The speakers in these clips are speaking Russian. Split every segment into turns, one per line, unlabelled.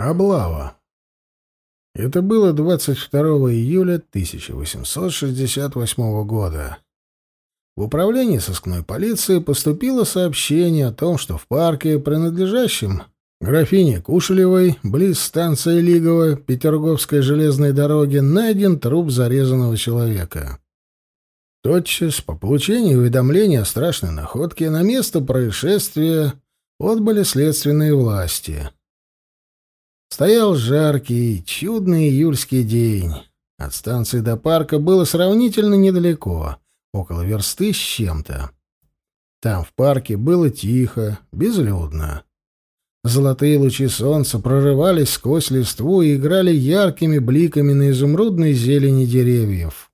Облава. Это было 22 июля 1868 года. В управление сыскной полиции поступило сообщение о том, что в парке, принадлежащем графине Кушелевой, близ станции Лигово Петерговской железной дороги, найден труп зарезанного человека. Тотчас, по получению уведомления о страшной находке, на место происшествия отбыли следственные власти — Стоял жаркий, чудный июльский день. От станции до парка было сравнительно недалеко, около версты с чем-то. Там, в парке, было тихо, безлюдно. Золотые лучи солнца прорывались сквозь листву и играли яркими бликами на изумрудной зелени деревьев.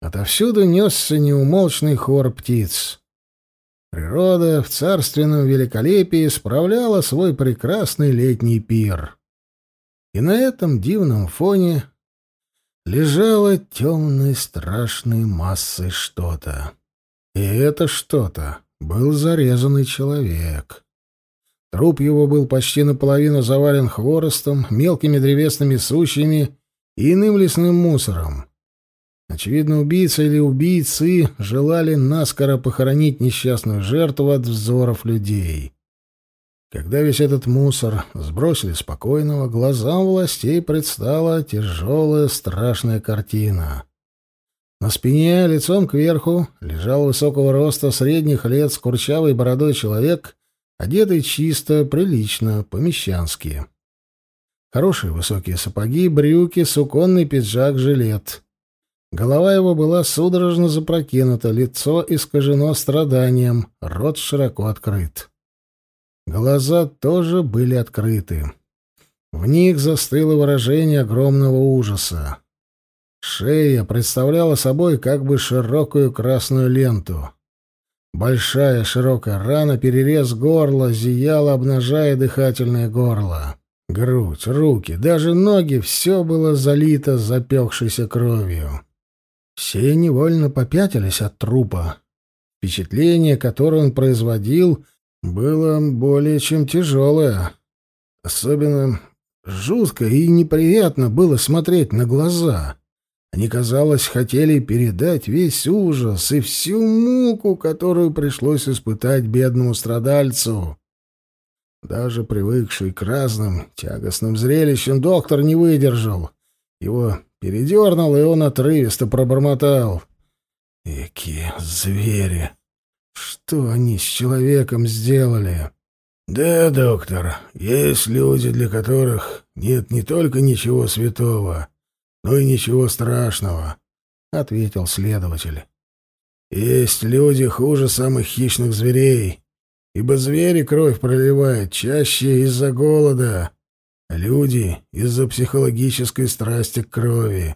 Отовсюду несся неумолчный хор птиц. Природа в царственном великолепии справляла свой прекрасный летний пир. И на этом дивном фоне лежало темной страшной массой что-то. И это что-то был зарезанный человек. Труп его был почти наполовину завален хворостом, мелкими древесными сучьями и иным лесным мусором. Очевидно, убийца или убийцы желали наскоро похоронить несчастную жертву от взоров людей. Когда весь этот мусор сбросили спокойного, глазам властей предстала тяжелая страшная картина. На спине, лицом кверху, лежал высокого роста средних лет с курчавой бородой человек, одетый чисто, прилично, по-мещански. Хорошие высокие сапоги, брюки, суконный пиджак, жилет — Голова его была судорожно запрокинута, лицо искажено страданием, рот широко открыт. Глаза тоже были открыты. В них застыло выражение огромного ужаса. Шея представляла собой как бы широкую красную ленту. Большая широкая рана, перерез горла, зияла, обнажая дыхательное горло. Грудь, руки, даже ноги — все было залито запекшейся кровью. Все невольно попятились от трупа. Впечатление, которое он производил, было более чем тяжелое. Особенно жутко и неприятно было смотреть на глаза. Они, казалось, хотели передать весь ужас и всю муку, которую пришлось испытать бедному страдальцу. Даже привыкший к разным тягостным зрелищам доктор не выдержал. Его Передернул, и он отрывисто пробормотал. «Эки звери! Что они с человеком сделали?» «Да, доктор, есть люди, для которых нет не только ничего святого, но и ничего страшного», — ответил следователь. «Есть люди хуже самых хищных зверей, ибо звери кровь проливают чаще из-за голода, Люди из-за психологической страсти к крови.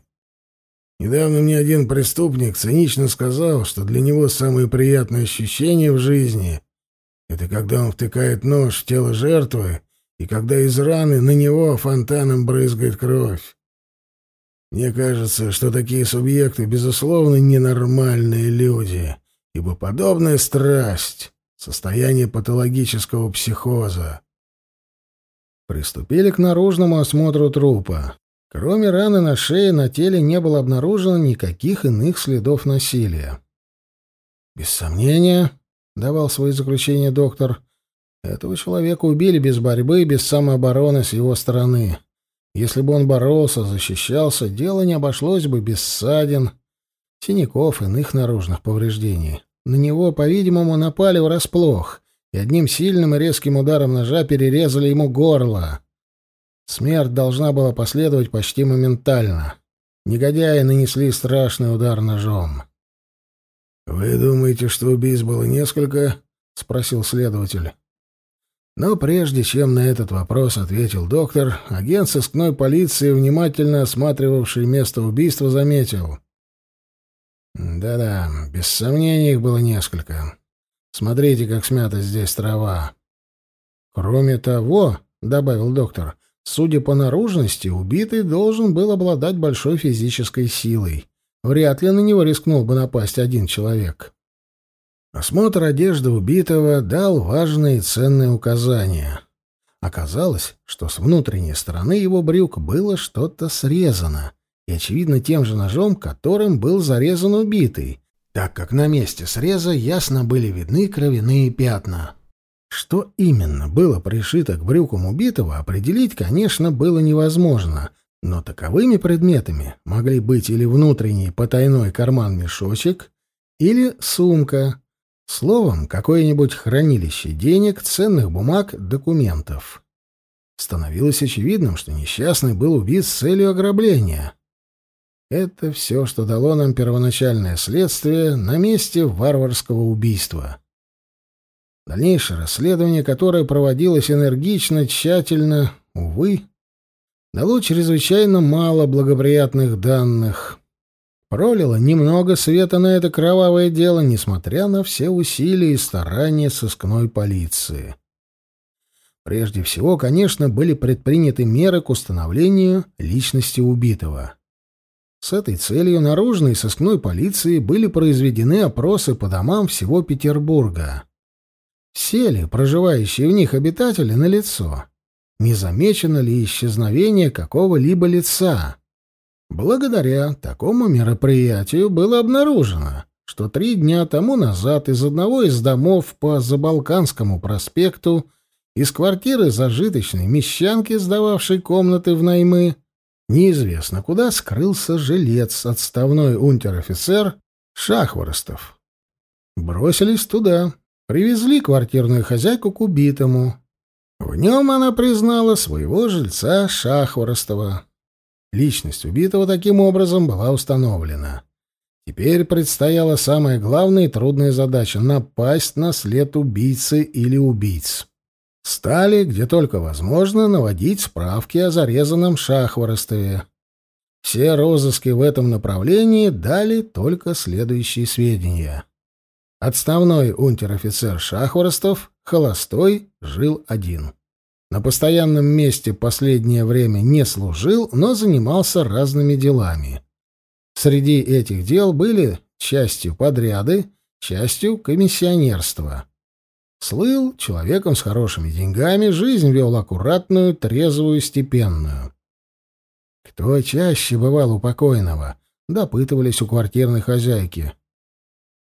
Недавно мне один преступник цинично сказал, что для него самое приятное ощущение в жизни — это когда он втыкает нож в тело жертвы и когда из раны на него фонтаном брызгает кровь. Мне кажется, что такие субъекты, безусловно, ненормальные люди, ибо подобная страсть — состояние патологического психоза. Приступили к наружному осмотру трупа. Кроме раны на шее, на теле не было обнаружено никаких иных следов насилия. «Без сомнения», — давал свои заключения доктор, — «этого человека убили без борьбы, без самообороны с его стороны. Если бы он боролся, защищался, дело не обошлось бы без ссадин, синяков, иных наружных повреждений. На него, по-видимому, напали врасплох, и одним сильным и резким ударом ножа перерезали ему горло. Смерть должна была последовать почти моментально. Негодяи нанесли страшный удар ножом. «Вы думаете, что убийц было несколько?» — спросил следователь. Но прежде чем на этот вопрос ответил доктор, агент сыскной полиции, внимательно осматривавший место убийства, заметил. «Да-да, без сомнения их было несколько. Смотрите, как смята здесь трава. Кроме того, — добавил доктор, — судя по наружности, убитый должен был обладать большой физической силой. Вряд ли на него рискнул бы напасть один человек. Осмотр одежды убитого дал важные и ценные указания. Оказалось, что с внутренней стороны его брюк было что-то срезано, и, очевидно, тем же ножом, которым был зарезан убитый, так как на месте среза ясно были видны кровяные пятна. Что именно было пришито к брюкам убитого, определить, конечно, было невозможно, но таковыми предметами могли быть или внутренний потайной карман-мешочек, или сумка, словом, какое-нибудь хранилище денег, ценных бумаг, документов. Становилось очевидным, что несчастный был убит с целью ограбления. Это все, что дало нам первоначальное следствие на месте варварского убийства. Дальнейшее расследование, которое проводилось энергично, тщательно, увы, дало чрезвычайно мало благоприятных данных. Пролило немного света на это кровавое дело, несмотря на все усилия и старания сыскной полиции. Прежде всего, конечно, были предприняты меры к установлению личности убитого. С этой целью наружной сыскной полиции были произведены опросы по домам всего Петербурга. Все ли проживающие в них обитатели на лицо? Не замечено ли исчезновение какого-либо лица? Благодаря такому мероприятию было обнаружено, что три дня тому назад из одного из домов по Забалканскому проспекту из квартиры зажиточной мещанки, сдававшей комнаты в наймы, неизвестно куда скрылся жилец, отставной унтер-офицер Шахворостов. Бросились туда, привезли квартирную хозяйку к убитому. В нем она признала своего жильца Шахворостова. Личность убитого таким образом была установлена. Теперь предстояла самая главная и трудная задача — напасть на след убийцы или убийц. Стали, где только возможно, наводить справки о зарезанном Шахворостове. Все розыски в этом направлении дали только следующие сведения. Отставной унтер-офицер Шахворостов, холостой, жил один. На постоянном месте последнее время не служил, но занимался разными делами. Среди этих дел были частью подряды, частью комиссионерства. Слыл человеком с хорошими деньгами, жизнь вел аккуратную, трезвую, степенную. Кто чаще бывал у покойного? Допытывались у квартирной хозяйки.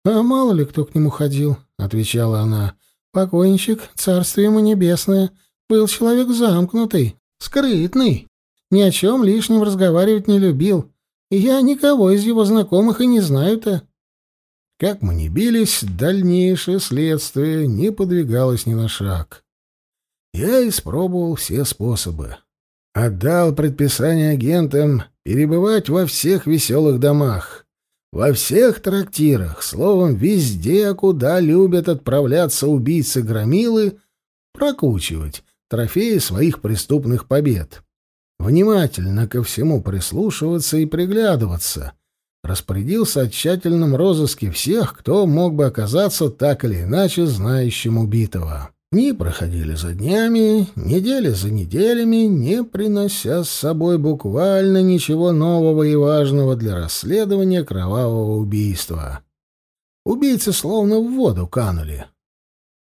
«А мало ли кто к нему ходил», — отвечала она. «Покойничек, царствие ему небесное, был человек замкнутый, скрытный, ни о чем лишнем разговаривать не любил, я никого из его знакомых и не знаю-то. Как мы ни бились, дальнейшее следствие не подвигалось ни на шаг. Я испробовал все способы. Отдал предписание агентам перебывать во всех веселых домах, во всех трактирах, словом, везде, куда любят отправляться убийцы-громилы, прокучивать трофеи своих преступных побед. Внимательно ко всему прислушиваться и приглядываться — распорядился о тщательном розыске всех, кто мог бы оказаться так или иначе знающим убитого. Дни проходили за днями, недели за неделями, не принося с собой буквально ничего нового и важного для расследования кровавого убийства. Убийцы словно в воду канули.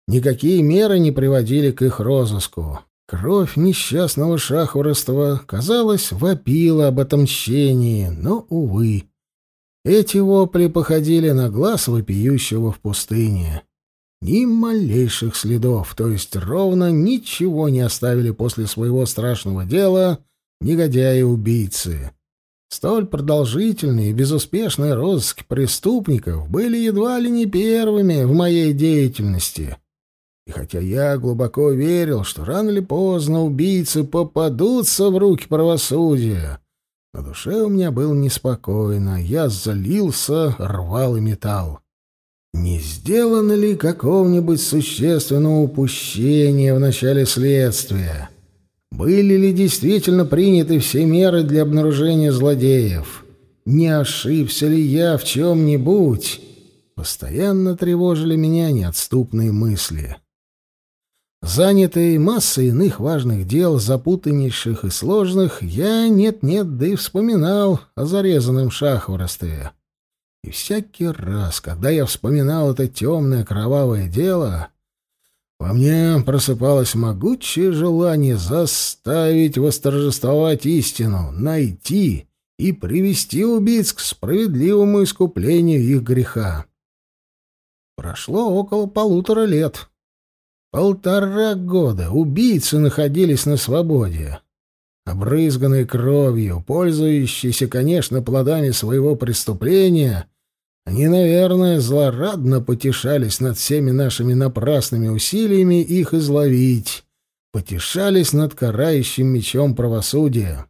Никакие меры не приводили к их розыску. Кровь несчастного Шахворостова, казалось, вопила об отомщении, но, увы, эти вопли походили на глаз вопиющего в пустыне. Ни малейших следов, то есть ровно ничего не оставили после своего страшного дела негодяи-убийцы. Столь продолжительные и безуспешные розыски преступников были едва ли не первыми в моей деятельности. И хотя я глубоко верил, что рано или поздно убийцы попадутся в руки правосудия, на душе у меня было неспокойно, я залился, рвал и металл. Не сделано ли какого-нибудь существенного упущения в начале следствия? Были ли действительно приняты все меры для обнаружения злодеев? Не ошибся ли я в чем-нибудь? Постоянно тревожили меня неотступные мысли. Занятый массой иных важных дел, запутаннейших и сложных, я нет-нет, да и вспоминал о зарезанном Шахворостове. И всякий раз, когда я вспоминал это темное кровавое дело, Во мне просыпалось могучее желание заставить восторжествовать истину, найти и привести убийц к справедливому искуплению их греха. Прошло около полутора лет. Полтора года убийцы находились на свободе. Обрызганные кровью, пользующиеся, конечно, плодами своего преступления, они, наверное, злорадно потешались над всеми нашими напрасными усилиями их изловить, потешались над карающим мечом правосудия.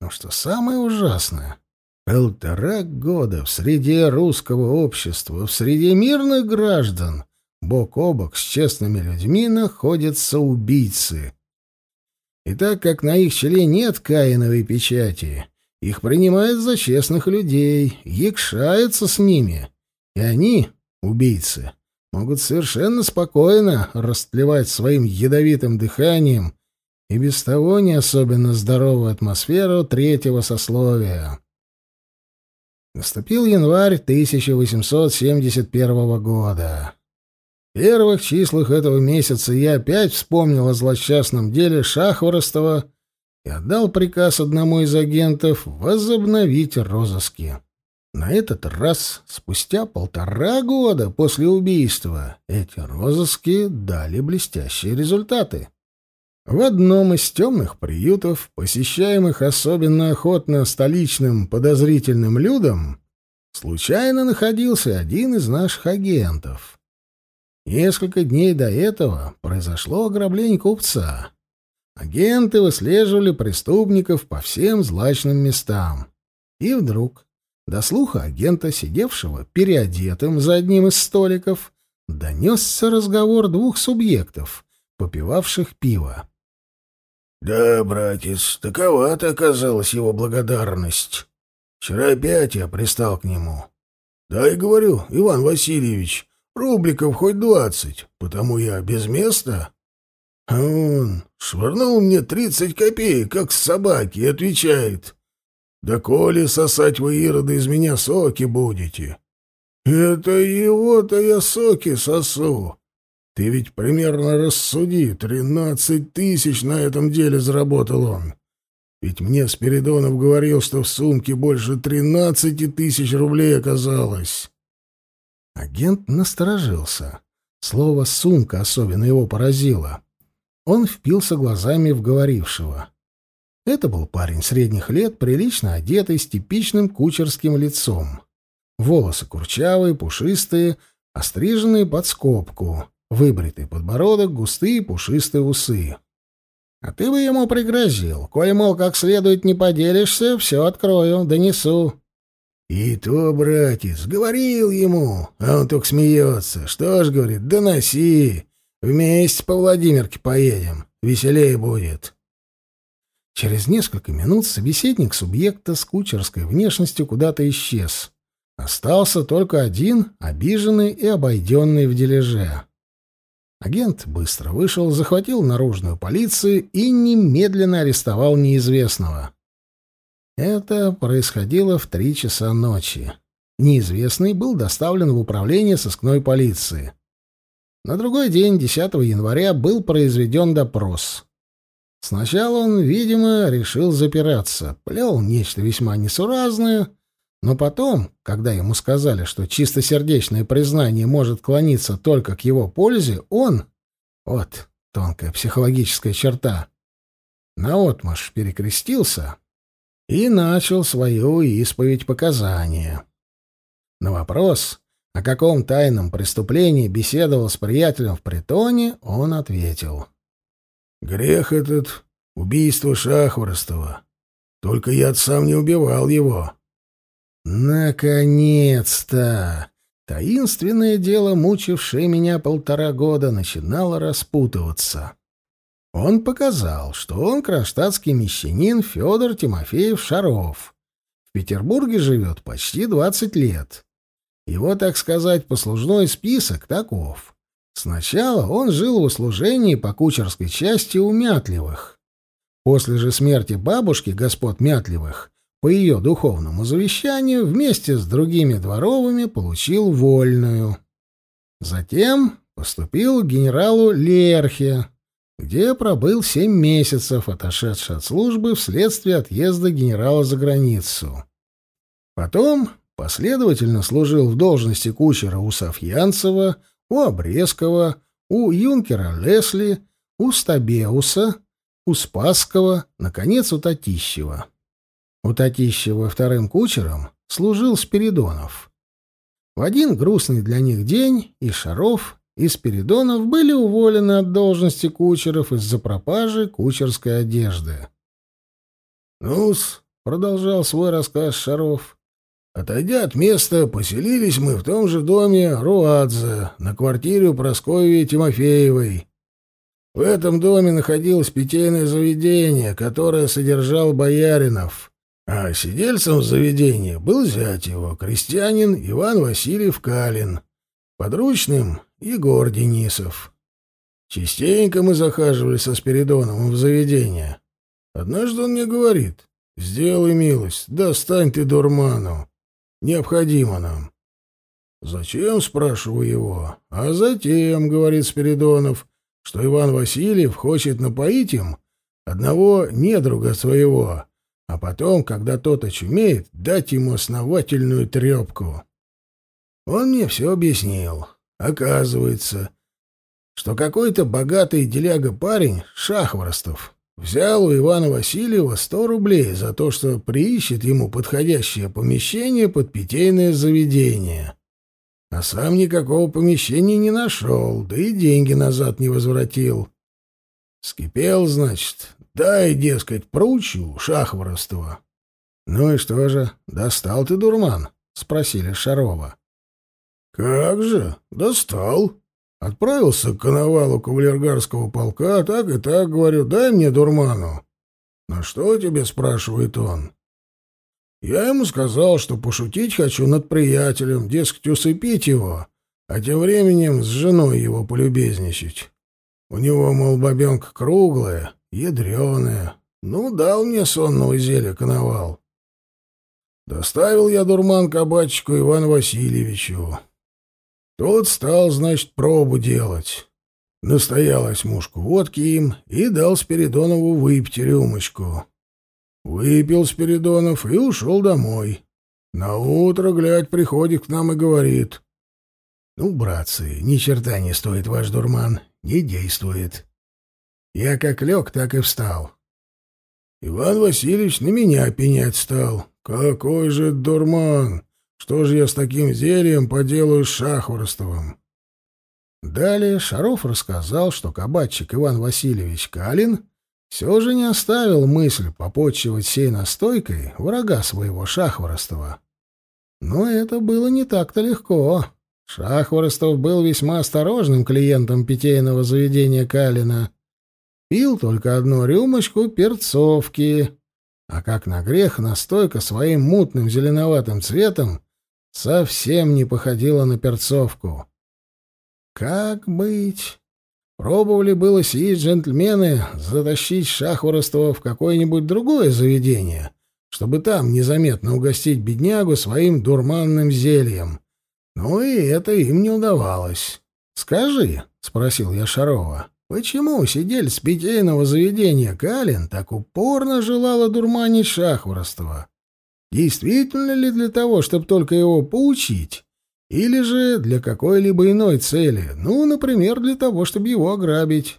Но что самое ужасное, полтора года в среде русского общества, в среде мирных граждан, бок о бок с честными людьми находятся убийцы. И так как на их челе нет каиновой печати, их принимают за честных людей, якшаются с ними. И они, убийцы, могут совершенно спокойно растлевать своим ядовитым дыханием и без того не особенно здоровую атмосферу третьего сословия. Наступил январь 1871 года. Первых числах этого месяца я опять вспомнил о злосчастном деле Шахворостова и отдал приказ одному из агентов возобновить розыски. На этот раз, спустя полтора года после убийства, эти розыски дали блестящие результаты. В одном из темных приютов, посещаемых особенно охотно столичным подозрительным людям, случайно находился один из наших агентов. Несколько дней до этого произошло ограбление купца. Агенты выслеживали преступников по всем злачным местам. И вдруг до слуха агента, сидевшего переодетым за одним из столиков, донесся разговор двух субъектов, попивавших пиво.
«Да, братец, такова-то оказалась его благодарность. Вчера опять я пристал к нему. Да и говорю, Иван Васильевич, рубликов хоть двадцать, потому я без места. А он швырнул мне тридцать копеек, как с собаки, и отвечает. «Да коли сосать вы, ироды, из меня соки будете». «Это его-то я соки сосу. Ты ведь примерно рассуди, тринадцать тысяч на этом деле заработал он. Ведь мне Спиридонов говорил, что в сумке больше тринадцати тысяч рублей оказалось».
Агент насторожился. Слово «сумка» особенно его поразило. Он впился глазами в говорившего. Это был парень средних лет, прилично одетый, с типичным кучерским лицом. Волосы курчавые, пушистые, остриженные под скобку, выбритый подбородок, густые пушистые усы. А ты бы ему пригрозил. Коли, мол, как следует не поделишься, все открою, донесу.
И то, братец, говорил ему, а он только смеется. Что ж, говорит, доноси. Вместе по Владимирке поедем. Веселее будет.
Через несколько минут собеседник субъекта с кучерской внешностью куда-то исчез. Остался только один, обиженный и обойденный в дележе. Агент быстро вышел, захватил наружную полицию и немедленно арестовал неизвестного. Это происходило в три часа ночи. Неизвестный был доставлен в управление сыскной полиции. На другой день, 10 января, был произведен допрос. Сначала он, видимо, решил запираться, плел нечто весьма несуразное, но потом, когда ему сказали, что чистосердечное признание может клониться только к его пользе, он, вот тонкая психологическая черта, наотмашь перекрестился и начал свою исповедь показания. На вопрос, о каком тайном преступлении беседовал с приятелем в притоне, он ответил.
«Грех этот — убийство Шахворостова. Только я сам не убивал его».
«Наконец-то!» Таинственное дело, мучившее меня полтора года, начинало распутываться. Он показал, что он кронштадтский мещанин Федор Тимофеев Шаров. В Петербурге живет почти двадцать лет. Его, так сказать, послужной список таков. Сначала он жил в услужении по кучерской части у Мятливых. После же смерти бабушки господ Мятливых по ее духовному завещанию вместе с другими дворовыми получил вольную. Затем поступил к генералу Лерхе, где пробыл семь месяцев, отошедший от службы вследствие отъезда генерала за границу. Потом последовательно служил в должности кучера у Софьянцева, у Обрезкова, у юнкера Лесли, у Стабеуса, у Спасского, наконец, у Татищева. У Татищева вторым кучером служил Спиридонов. В один грустный для них день и Шаров, и Спиридонов были уволены от должности кучеров из-за пропажи кучерской одежды.
«Ну-с», — продолжал свой рассказ Шаров, — «отойдя от места, поселились мы в том же доме Руадзе, на квартире у Прасковьи Тимофеевой. В этом доме находилось питейное заведение, которое содержал Бояринов». А сидельцем заведения был зять его, крестьянин Иван Васильев Калин, подручным Егор Денисов. Частенько мы захаживали со Спиридоновым в заведение. Однажды он мне говорит, «Сделай милость, достань ты дурману. Необходимо нам». «Зачем?» — спрашиваю его. «А затем», — говорит Спиридонов, — «что Иван Васильев хочет напоить им одного недруга своего, а потом, когда тот очумеет, дать ему основательную трепку. Он мне все объяснил. Оказывается, что какой-то богатый деляга-парень, Шахворостов, взял у Ивана Васильева сто рублей за то, что приищет ему подходящее помещение под питейное заведение. А сам никакого помещения не нашел, да и деньги назад не возвратил. Скипел, значит, Дай, дескать, проучу Шахворостова. — Ну и что же, достал ты, дурман? — спросили Шарова. — Как же, достал. Отправился к коновалу кавалергарского полка, так и так, говорю, дай мне дурману. — На что тебе, — спрашивает он. Я ему сказал, что пошутить хочу над приятелем, дескать, усыпить его, а тем временем с женой его полюбезничать. У него, мол, бабенка круглая, Ядреная. Ну, дал мне сонного зелья коновал. Доставил я дурман кабачку Ивану Васильевичу. Тот стал, значит, пробу делать. Настоял осьмушку водки им и дал Спиридонову выпить рюмочку. Выпил Спиридонов и ушел домой. На утро, глядь, приходит к нам и говорит. «Ну, братцы, ни черта не стоит ваш дурман, не действует. Я как лег, так и встал. Иван Васильевич на меня пенять стал. Какой же дурман! Что же я с таким зельем поделаю с Шахворостовым? Далее Шаров рассказал, что кабачик Иван Васильевич Калин все же не оставил мысль попотчевать сей настойкой врага своего Шахворостова. Но это было не так-то легко. Шахворостов был весьма осторожным клиентом питейного заведения Калина Пил только одну рюмочку перцовки, а как на грех настойка своим мутным зеленоватым цветом совсем не походила на перцовку. Как быть? Пробовали было сии джентльмены затащить Шахворостова в какое-нибудь другое заведение, чтобы там незаметно угостить беднягу своим дурманным зельем. Но и это им не удавалось. «Скажи», — спросил я Шарова, Почему сидельц питейного заведения Калин так упорно желала дурманить Шахворостова? Действительно ли для того, чтобы только его поучить? Или же для какой-либо иной цели? Ну, например, для того, чтобы его ограбить?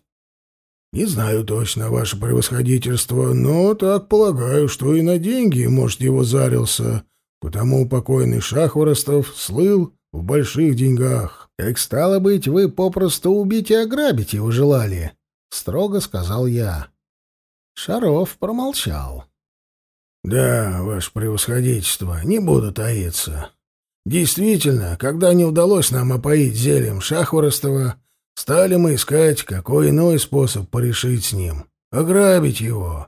Не знаю точно, ваше превосходительство, но так полагаю, что и на деньги, может, его зарился, потому покойный Шахворостов слыл в больших деньгах. «Так стало быть, вы попросту убить и ограбить его желали», — строго сказал я. Шаров промолчал. «Да, ваше превосходительство, не буду таиться. Действительно, когда не удалось нам опоить зельем Шахворостова, стали мы искать, какой иной способ порешить с ним. Ограбить его.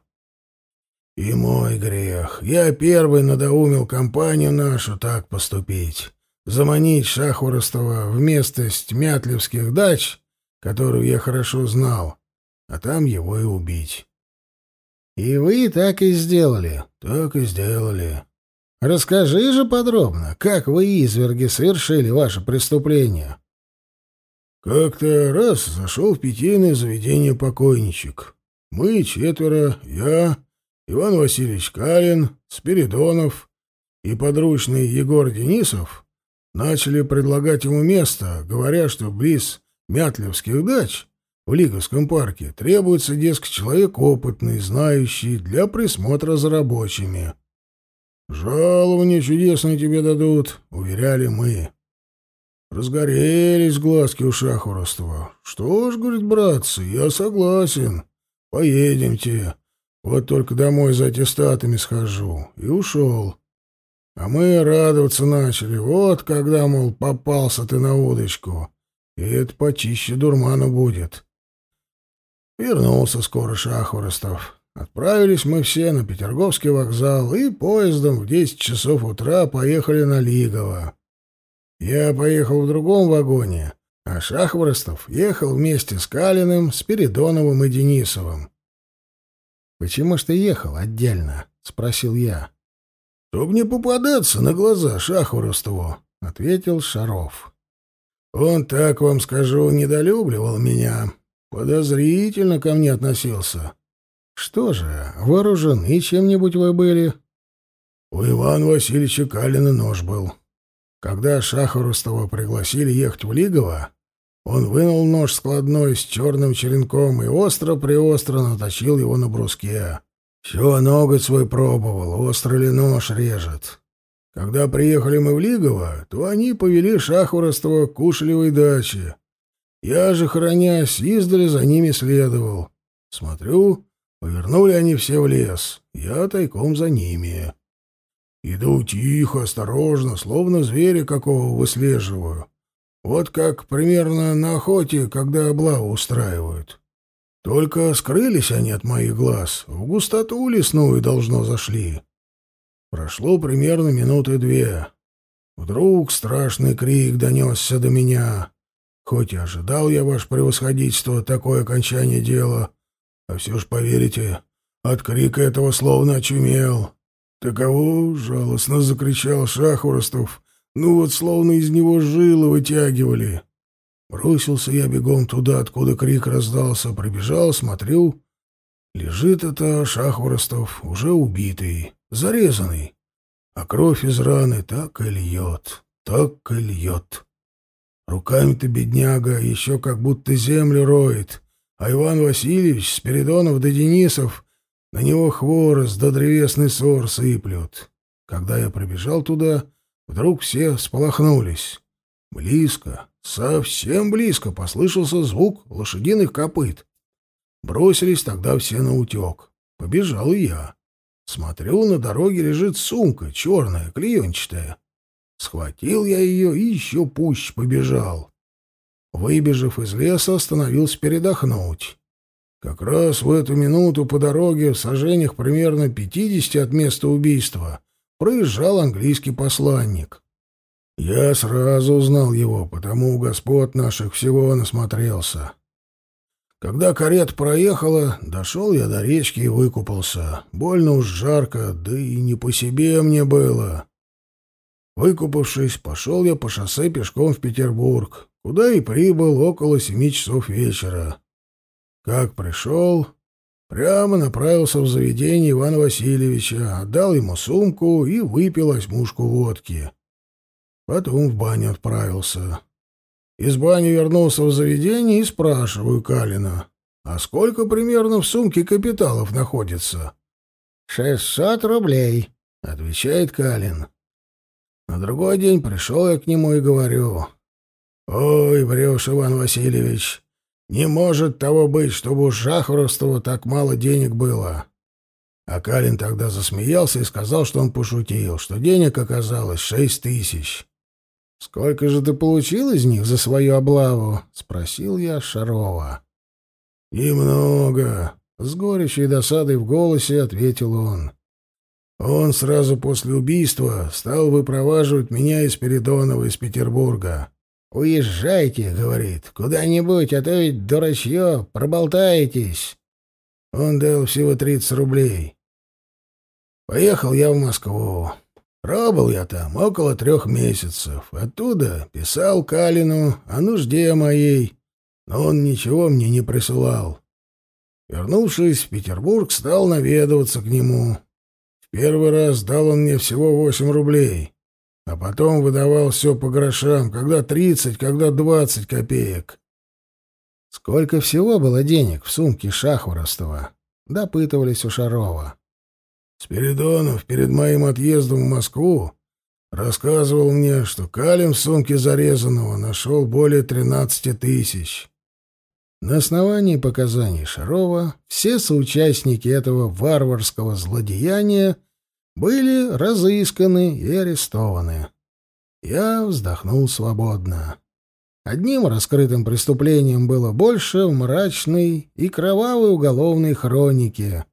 И мой грех. Я первый надоумил компанию нашу так поступить заманить Шахворостова в местность Мятлевских дач, которую я хорошо знал, а там его и убить. — И вы так и сделали? — Так и сделали. — Расскажи же подробно, как вы, изверги, совершили ваше преступление. Как-то раз зашел в питейное заведение покойничек. Мы четверо, я, Иван Васильевич Калин, Спиридонов и подручный Егор Денисов начали предлагать ему место, говоря, что близ Мятлевских дач в Лиговском парке требуется, дескать, человек опытный, знающий, для присмотра за рабочими. «Жалование чудесное тебе дадут», — уверяли мы. Разгорелись глазки у Шахуростова. «Что ж, — говорит, братцы, — я согласен. Поедемте. Вот только домой за аттестатами схожу». И ушел. А мы радоваться начали. Вот когда, мол, попался ты на удочку. И это почище дурмана будет. Вернулся скоро Шахворостов. Отправились мы все на Петерговский вокзал и поездом в десять часов утра поехали на Лигово. Я поехал в другом вагоне, а Шахворостов ехал вместе с Калиным, Спиридоновым и Денисовым.
«Почему ж ты ехал отдельно?» — спросил я.
«Чтоб не попадаться на глаза Шахворостову», — ответил Шаров. «Он, так вам скажу, недолюбливал меня. Подозрительно ко мне относился.
Что же, вооружены чем-нибудь вы были?
У Ивана Васильевича Калина нож был. Когда Шахарустова пригласили ехать в Лигово, он вынул нож складной с черным черенком и остро-приостро наточил его на бруске. Все, ноготь свой пробовал, остро ли нож режет. Когда приехали мы в Лигово, то они повели Шахворостова к Кушелевой даче. Я же, хранясь, издали за ними следовал. Смотрю, повернули они все в лес. Я тайком за ними. Иду тихо, осторожно, словно зверя какого выслеживаю. Вот как примерно на охоте, когда облаву устраивают. Только скрылись они от моих глаз, в густоту лесную должно зашли. Прошло примерно минуты две. Вдруг страшный крик донесся до меня. Хоть и ожидал я, ваше превосходительство, такое окончание дела, а все ж, поверите, от крика этого словно очумел. Таково жалостно закричал Шахворостов, ну вот словно из него жилы вытягивали. Бросился я бегом туда, откуда крик раздался, пробежал, смотрю. Лежит это Шахворостов, уже убитый, зарезанный. А кровь из раны так и льет, так и льет. Руками-то бедняга еще как будто землю роет, а Иван Васильевич, Спиридонов да Денисов на него хворост да древесный сор сыплют. Когда я пробежал туда, вдруг все сполохнулись. Близко, совсем близко послышался звук лошадиных копыт. Бросились тогда все на утек. Побежал и я. Смотрю, на дороге лежит сумка, черная, клеенчатая. Схватил я ее и еще пуще побежал. Выбежав из леса, остановился передохнуть. Как раз в эту минуту по дороге, в сожжениях примерно пятидесяти от места убийства, проезжал английский посланник. Я сразу узнал его, потому у господ наших всего насмотрелся. Когда карета проехала, дошел я до речки и выкупался. Больно уж жарко, да и не по себе мне было. Выкупавшись, пошел я по шоссе пешком в Петербург, куда и прибыл около семи часов вечера. Как пришел, прямо направился в заведение Ивана Васильевича, отдал ему сумку и выпил осьмушку водки. Потом в баню отправился. Из бани вернулся в заведение и спрашиваю Калина, а сколько примерно в сумке капиталов находится?
«Шестьсот рублей», — отвечает Калин. На другой день пришел я к нему и говорю. «Ой, врешь, Иван Васильевич, не может того быть, чтобы у Шахростова так мало денег было». А Калин тогда засмеялся и сказал, что он пошутил, что денег оказалось шесть тысяч. «Сколько же ты получил из них за свою облаву?» — спросил я Шарова.
«Немного», — с горечью и досадой в голосе ответил он. Он сразу после убийства стал выпроваживать меня из Передонова, из Петербурга. «Уезжайте», — говорит, — «куда-нибудь, а то ведь дурачье, проболтаетесь». Он дал всего тридцать рублей. Поехал я в Москву. Пробыл я там около трех месяцев. Оттуда писал Калину о нужде моей, но он ничего мне не присылал. Вернувшись в Петербург, стал наведываться к нему. Первый раз дал он мне всего восемь рублей, а потом выдавал все по грошам, когда тридцать, когда двадцать копеек.
Сколько всего было денег в сумке Шахворостова? Допытывались у Шарова.
Спиридонов перед моим отъездом в Москву рассказывал мне, что Калим в сумке зарезанного нашел более тринадцати тысяч.
На основании показаний Шарова все соучастники этого варварского злодеяния были разысканы и арестованы. Я вздохнул свободно. Одним раскрытым преступлением было больше в мрачной и кровавой уголовной хронике.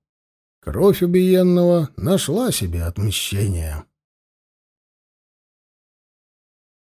Кровь убиенного нашла себе отмщение.